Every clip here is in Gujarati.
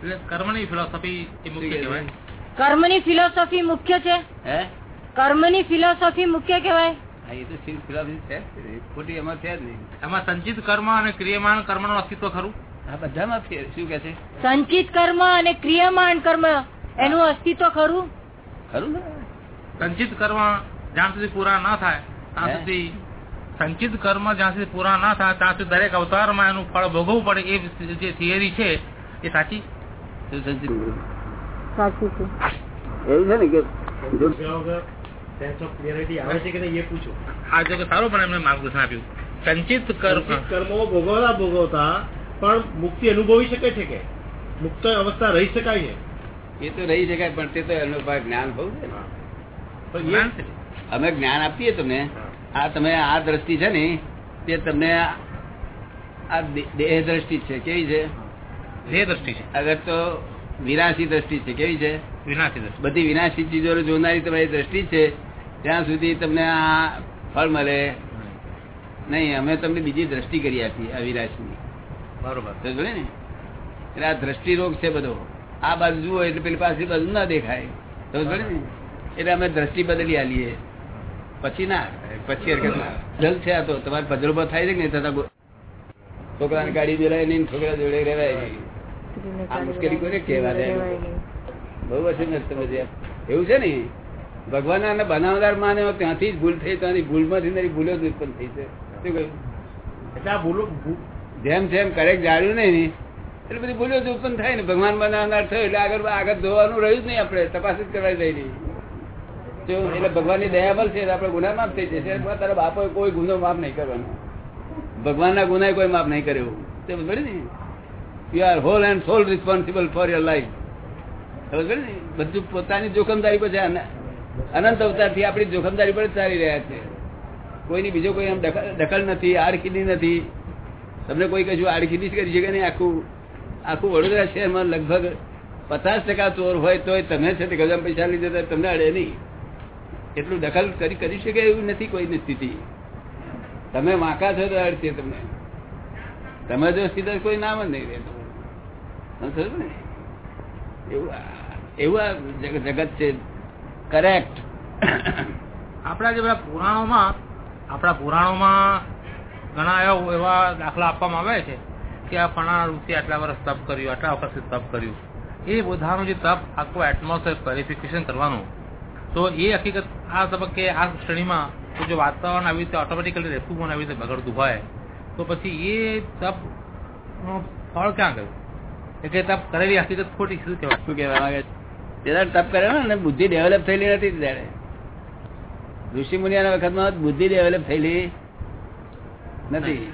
એટલે કર્મની ફિલોસોફી મુખ્ય કહેવાય. કર્મની ફિલોસોફી મુખ્ય છે? હે? કર્મની ફિલોસોફી મુખ્ય કહેવાય? એ તો ફિલોસોફી છે. ખોટી એમાં છે જ નહીં. એમાં સંચિત કર્મ અને ક્રિયમાન કર્મનું અસ્તિત્વ ખરું? આ બધામાં શું કે છે? સંચિત કર્મ અને ક્રિયમાન કર્મ એનું અસ્તિત્વ ખરું? ખરું ને. સંચિત કર્મ જ્યાં સુધી પૂરા ના થાય ત્યાં સુધી સંચિત કર્મ જ્યાં સુધી પૂરા ના થાય ત્યાં સુધી દરેક અવતારમાં એનું ફળ ભોગવવું પડે એ જે થિયરી છે એ સાચી? શું સંચિત સાચું છે. એવું છે ને કે પણ એમને માર્ગદર્શન આપ્યું. સંચિત કર્મો ભોગવતા ભોગવતા પણ મુક્તિ અનુભવી શકે છે કે? મુક્ત અવસ્થા રહી શકાય છે? એ તો રહી શકાય પણ તે તો અનુભવ જ્ઞાન બહુ છે જ્ઞાન છે. અમે જ્ઞાન આપીએ તમને. આ તમે આ દ્રષ્ટિ છે ને તે તમને આ દેહ દ્રષ્ટિ છે. કેવી છે? જે દ્રષ્ટિ છે. અગર તો વિનાશી દ્રષ્ટિ છે કેવી છે? વિનાશી દ્રષ્ટિ. બધી વિનાશી ચીજો જોનારી તમારી દ્રષ્ટિ છે ત્યાં સુધી તમને આ ફળ મળે. નહીં અમે તમને બીજી દ્રષ્ટિ કરી આપી આ વિનાશની. બરોબર. સમજો ને? એટલે આ દ્રષ્ટિ રોગ છે બધો. આ બાજુ જુઓ એટલે પેલી પાછી બાજુ ના દેખાય. સમજો ને? એટલે અમે દ્રષ્ટિ બદલી આલીએ. પછી ના. પછી હરકત ના. જલ છે આ તો. તમારે ભદ્રોભર થાય છે કે નહીં? છોકરાને ગાડી દેલાય નહીં છોકરા જોડે રહેવાય નહીં. આ મુશ્કેલી કોને કહેવા દે. બહુ હશે ને તમે જે એવું છે ને? ભગવાન અને બનાવદાર માને ત્યાંથી જ ભૂલ થઈ ત્યાંથી ભૂલમાંથી મારી ભૂલો જ ઉત્પન્ન થઈ છે. શું કહ્યું? એટલે આ ભૂલો જેમ જેમ કરેક્ટ જાળ્યું નહીં એટલે બધી ભૂલો જ ઉત્પન્ન થાય ને. ભગવાન બનાવનાર થયો એટલે આગળ આગળ ધોવાનું રહ્યું જ નહીં આપણે તપાસ જ કરવાની રહી નહીં. જો એટલે ભગવાનની દયા બળ છે આપણે ગુના માફ થઈ જશે. તારા બાપોએ કોઈ ગુનો માફ નહીં કરવાનો. ભગવાનના ગુનાએ કોઈ માફ નહીં કર્યો. તે બરાબર ને? You are whole and sole responsible for your life ખબર ને? બધું પોતાની જોખમદારી પર છે. અન- અનંત અવતારથી આપણી જોખમદારી પર ચાલી રહ્યા છે. કોઈની બીજો કોઈ આમ દખલ નથી આડકીની નથી. તમને કોઈ કશું આડકીની કરી શકે નહીં? આખું આખું વડોદરા શહેરમાં લગભગ પચાસ ટકા ચોર હોય તોય તમે છે તે ગજામ પૈસા લીધે તો તમને અડે નહીં. એટલું દખલ કરી કરી શકે એવું નથી કોઈની સ્થિતિ. તમે વાંકા છો તો અડશે તમને. તમે જો સીધા કોઈ નામ જ નહીં રહે તમારું. સમજો ને? એવું એવું જગત છે. કરેક્ટ આપણા જે બધા પુરાણોમાં, આપણા પુરાણોમાં ઘણા એવા એવા દાખલા આપવામાં આવે છે કે આ ફણા ઋષિ આટલા વર્ષ તપ કર્યું, આટલા વખત તપ કર્યું. એ બધાનું જે તપ, આખું એટમોસ્ફેર ક્વોલિફિકેશન કરવાનું. તો એ હકીકત આ તબક્કે, આ શ્રેણીમાં જો વાતાવરણ આવી રીતે ઓટોમેટિકલી રહેતું આવી રીતે બગડતું હોય, તો પછી એ તપ ફળ ક્યાં ગયું? એટલે તપ કરેલી હકીકત ખોટી શું કહેવાય? શું કહેવા માંગે છે? ત્યારે તપ કરે ને બુદ્ધિ ડેવલપ થયેલી નથી ત્યારે ઋષિ મુનિયાના વખતમાં બુદ્ધિ ડેવલપ થયેલી નથી.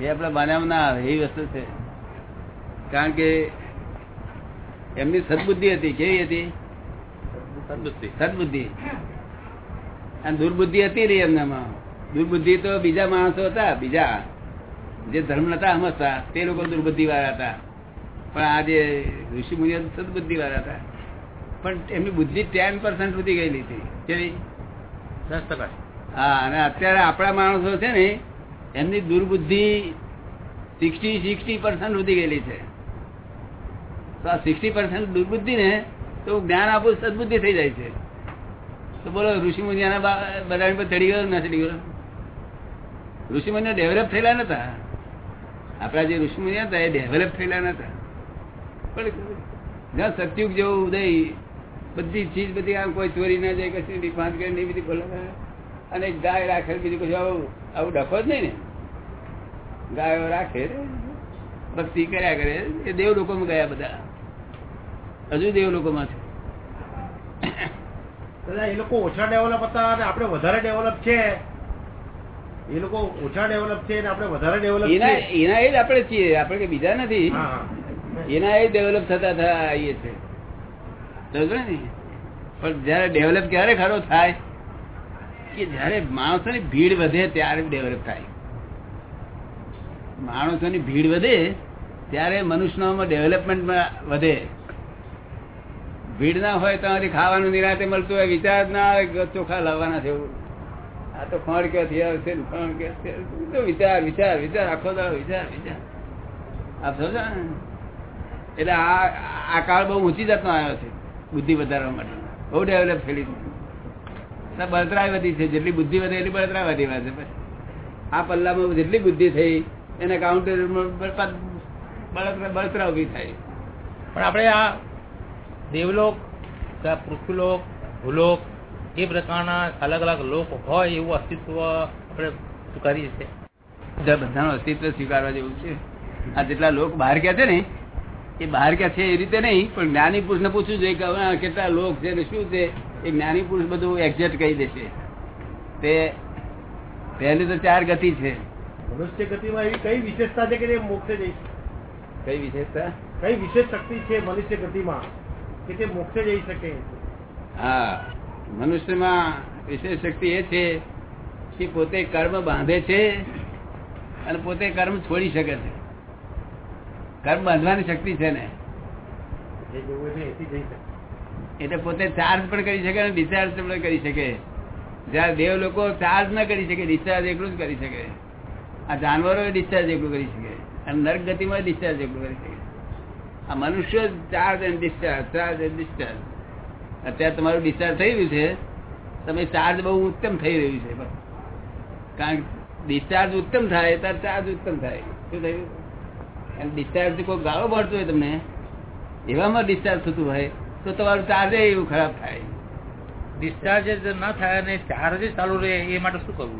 એ આપણા બાનામાં ના આવે એવી વસ્તુ છે. કારણ કે એમની સદબુદ્ધિ હતી કેવી હતી? સદબુદ્ધિ. સદબુદ્ધિ. અને દુર્બુદ્ધિ હતી રહી એમનામાં. દુર્બુદ્ધિ તો બીજા માણસો હતા બીજા જે ધર્મ નતા સમજતા તે લોકો દુર્બુદ્ધિ વાળા હતા. પણ આ જે ઋષિ મુનિઓ સદબુદ્ધિ વાળા હતા. પણ એમની બુદ્ધિ ટેન પર્સન્ટ સુધી ગયેલી હતી. કેવી હા અને અત્યારે આપણા માણસો છે ને એમની દુર્બુદ્ધિ સિક્સટી સિક્સટી પર્સન્ટ સુધી ગયેલી છે. તો આ સિક્સટી પર્સન્ટ દુર્બુદ્ધિ ને તો જ્ઞાન આપું સદબુદ્ધિ થઈ જાય છે. તો બોલો ઋષિ મુનિયાના બધા પર ચડી ગયો ના ચડી ગયો? ઋષિ મુનિયા ડેવલપ થયેલા નતા. આપણા જે ઋષિ હતા, એ ડેવલપ થયેલા નતા. પણ જ્યાં સત્યુગ જેવો ઉદય, બધી ચીજ બધી આમ કોઈ ચોરી ના જાય, કશું પાંચ કરે નહીં બધી ખોલા. અને ગાય રાખે, બીજું કશું આવું આવું ડખો જ નહીં ને. ગાયો રાખે, ભક્તિ કર્યા કરે. એ દેવ લોકોમાં ગયા બધા. હજુ દેવ લોકોમાં છે એ લોકો ઓછા ડેવલપ હતા આપણે વધારે ડેવલપ છે. એ લોકો ઓછા ડેવલપ છે આપણે વધારે ડેવલપ એના એના એ જ આપણે છીએ આપણે કે બીજા નથી. એના એ ડેવલપ થતા થતા આવીએ છે ને? પણ જયારે ડેવલપ ક્યારે ખરો થાય? કે જયારે માણસોની ભીડ વધે ત્યારે ડેવલપ થાય. માણસોની ભીડ વધે ત્યારે મનુષ્યમાં ડેવલપમેન્ટ વધે. ભીડ ના હોય તો ખાવાનું નિરાતે મળતું હોય વિચાર ના આવે ચોખા લાવવાના છે એવું. આ તો ખોણ ક્યાંથી આવશે ખોણ ક્યાંથી? તો વિચાર વિચાર વિચાર, આખો દાડો વિચાર વિચાર. આપ સમજો ને? એટલે આ આ કાળ બહુ ઊંચી જાતનો આવ્યો છે બુદ્ધિ વધારવા માટે. બહુ ડેવલપ થયેલી બળતરાય વધી છે. જેટલી બુદ્ધિ વધે એટલી બળતરાય વધી વાત છે આ પલ્લામાં જેટલી બુદ્ધિ થઈ, એને કાઉન્ટર બળતરા ઊભી થાય. પણ આપણે આ દેવલોક પૃથ્વીલોક, ભૂલોક એ પ્રકારના અલગ અલગ લોક હોય એવું અસ્તિત્વ આપણે સ્વીકારીએ છીએ. બધાનું અસ્તિત્વ સ્વીકારવા જેવું છે. આ જેટલા લોક બહાર ગયા છે ને એ બહાર ગયા છે એ રીતે નહીં પણ જ્ઞાની પુરુષને પૂછવું જોઈએ કે કેટલા લોક છે ને શું છે એ જ્ઞાની પુરુષ બધું એક્ઝેક્ટ કહી દેશે. તે પહેલી તો ચાર ગતિ છે. મનુષ્ય ગતિમાં એવી કઈ વિશેષતા છે કે તે મોક્ષે જઈ કઈ વિશેષતા? કઈ વિશેષ શક્તિ છે મનુષ્ય ગતિમાં કે તે મોક્ષે જઈ શકે? હા. મનુષ્યમાં વિશેષ શક્તિ એ છે કે પોતે કર્મ બાંધે છે અને પોતે કર્મ છોડી શકે છે. કર્મ બાંધવાની શક્તિ છે ને? એટલે પોતે ચાર્જ પણ કરી શકે અને ડિસ્ચાર્જ પણ કરી શકે. જયારે દેવ લોકો ચાર્જ ના કરી શકે ડિસ્ચાર્જ એકલું જ કરી શકે. આ જાનવરો ડિસ્ચાર્જ એકલું કરી શકે. અને નર્ક ગતિમાં ડિસ્ચાર્જ એકલું કરી શકે. આ મનુષ્ય charge and discharge charge and discharge અત્યારે તમારું ડિસ્ચાર્જ થઈ રહ્યું છે. તમે ચાર્જ બહુ ઉત્તમ થઈ રહ્યું છે બસ. કારણ કે ડિસ્ચાર્જ ઉત્તમ થાય ત્યારે ચાર્જ ઉત્તમ થાય. શું થયું? અને ડિસ્ચાર્જ કોઈ ગાળો પડતો હોય તમને એવામાં ડિસ્ચાર્જ થતું હોય તો તમારું ચાર્જ એવું ખરાબ થાય. ડિસ્ચાર્જ જ ન થાય અને ચાર્જ ચાલુ રહે એ માટે શું કરવું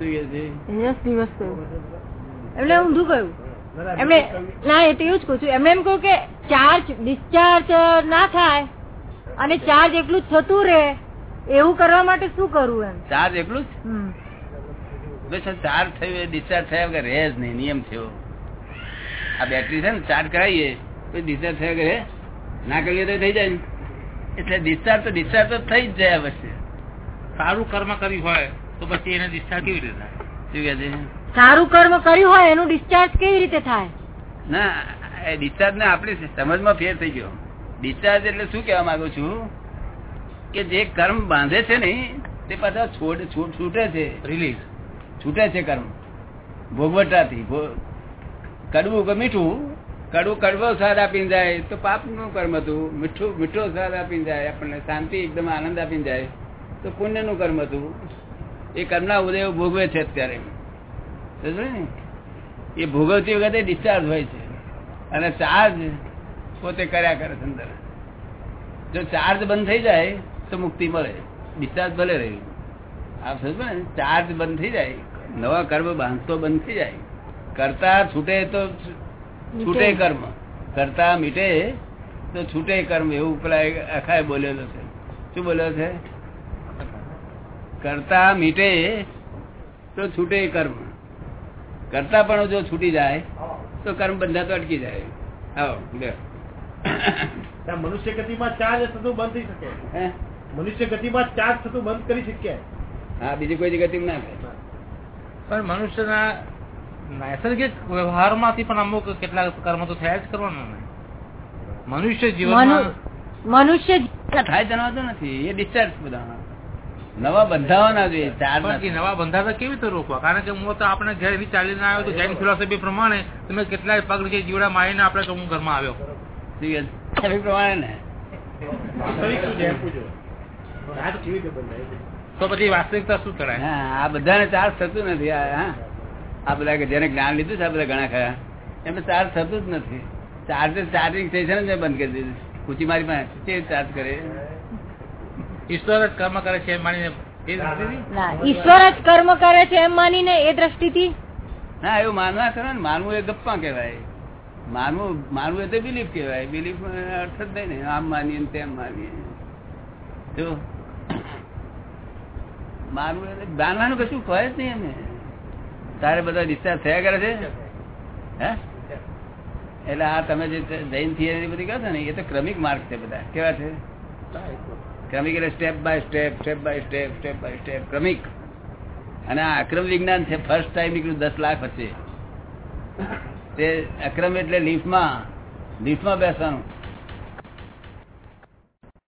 જોઈએ? એમને ઊંધું કહ્યું ના, ના, એમને બીજું ના એ તો એવું જ કહું છું. એમને એમ કહું કે ચાર્જ ડિસ્ચાર્જ ના થાય. અને ચાર્જ એટલું જ થતું રહે એવું કરવા માટે શું કરવું એમ? ચાર્જ એટલું જ? ચાર્જ થયું એ ડિસ્ચાર્જ થયા વગર રહે જ નહીં નિયમ થયો. આ બેટરી છે ને ચાર્જ કરાવીએ તો ડિસ્ચાર્જ થયા વગર ના કરીએ તો થઈ જાય ને. એટલે ડિસ્ચાર્જ તો ડિસ્ચાર્જ તો થઈ જ જાય પછી સારું કર્મ કર્યું હોય તો પછી એને ડિસ્ચાર્જ કેવી રીતે થાય? શું કહે છે? સારું કર્મ કર્યું હોય એનું ડિસ્ચાર્જ કેવી રીતે થાય? ના એ ડિસ્ચાર્જ ને આપણી સમજમાં ફેર થઈ ગયો. ડિસ્ચાર્જ એટલે શું કહેવા માંગુ છું? કે જે કર્મ બાંધે છે ને તે પાછા છોડ છૂટ છૂટે છે. રિલીઝ છૂટે છે કર્મ. ભોગવટાથી. કડવું કે મીઠું? કડવું કડવો સ્વાદ આપીને જાય તો પાપનું કર્મ હતું. મીઠું મીઠો સ્વાદ આપીને જાય. આપણને શાંતિ એકદમ આનંદ આપીને જાય તો પુણ્યનું કર્મ હતું. એ કર્મના ઉદય ભોગવે છે અત્યારે. ને? એ ભોગવતી વખતે ડિસ્ચાર્જ હોય છે. અને ચાર્જ પોતે કર્યા કરે છે અંદર. જો ચાર્જ બંધ થઈ જાય તો મુક્તિ મળે. ડિસ્ચાર્જ ભલે રહ્યું આપ સમજો ને ચાર્જ બંધ થઈ જાય નવા કર્મ બાંધતો બંધ થઈ જાય. કરતા છૂટે તો છૂટે કર્મ. કરતા મીટે તો છૂટે કર્મ. એવું પેલા આખા બોલેલો છે. શું બોલ્યો છે? કરતા મીટે તો છૂટે કર્મ. કરતા પણ જો છૂટી જાય તો કર્મ બંધા તો અટકી જાય. આવો લે. મનુષ્ય ગતિમાં ચાર્જ થતું બંધ થઈ શકે. મનુષ્ય ગતિમાં ચાર્જ થતું બંધ કરી શકીએ હા બીજી કોઈ ગતિ ના થાય. પણ મનુષ્યના નૈસર્ગિક વ્યવહારમાંથી પણ અમુક કેટલાક કર્મ તો થયા જ કરવાના ને. મનુષ્ય જીવનમાં મનુષ્ય થાય જણાવતો નથી એ ડિસ્ચાર્જ બધા નવા બંધાવાના જોઈએ નવા બંધાતા કેવી રીતે રોકવા? કારણ કે હું તો આપણે ઘેર ચાલી ચાલીને આવ્યો તો જૈન ફિલોસોફી પ્રમાણે તમે કેટલાય પગ નીચે જીવડા મારીને આપણે તો હું ઘરમાં આવ્યો. પ્રમાણે ને. છે છે? તો પછી વાસ્તવિકતા શું કરાય? હા આ બધાને ચાર્જ થતું નથી આ બધા જેને જ્ઞાન લીધું છે આ બધા ઘણા ખરા. એમને ચાર્જ થતું જ નથી. ચાર્જ ચાર્જિંગ સ્ટેશન જ ને બંધ કરી દીધું પૂછી મારી પાસે તે ચાર્જ કરે? ઈશ્વર જ કર્મ કરે છે એમ માનીને એ ઈશ્વર જ કર્મ કરે છે એમ માનીને એ દ્રષ્ટિથી? ના એવું માનવા કરો ને માનવું એ ગપ્પા કહેવાય. માનવું માનવું એ તો બિલીફ કહેવાય. બિલીફ અર્થ જ નહીં ને. આમ માનીએ ને તેમ માનીએ. જો માનવું એટલે માનવાનું કશું કહે જ નહીં એમને. તારે બધા ડિસ્ચાર્જ થયા કરે છે? હે? એટલે આ તમે જે જૈન થિયરી બધી કહો છો ને, એ તો ક્રમિક માર્ગ છે બધા. કેવા છે? ક્રમિક એટલે step by step step by step step by step ક્રમિક. અને આ અક્રમ વિજ્ઞાન છે ફર્સ્ટ ટાઈમ નીકળ્યું દસ લાખ વચ્ચે તે અક્રમ એટલે લિફ્ટમાં લિફ્ટમાં બેસવાનું.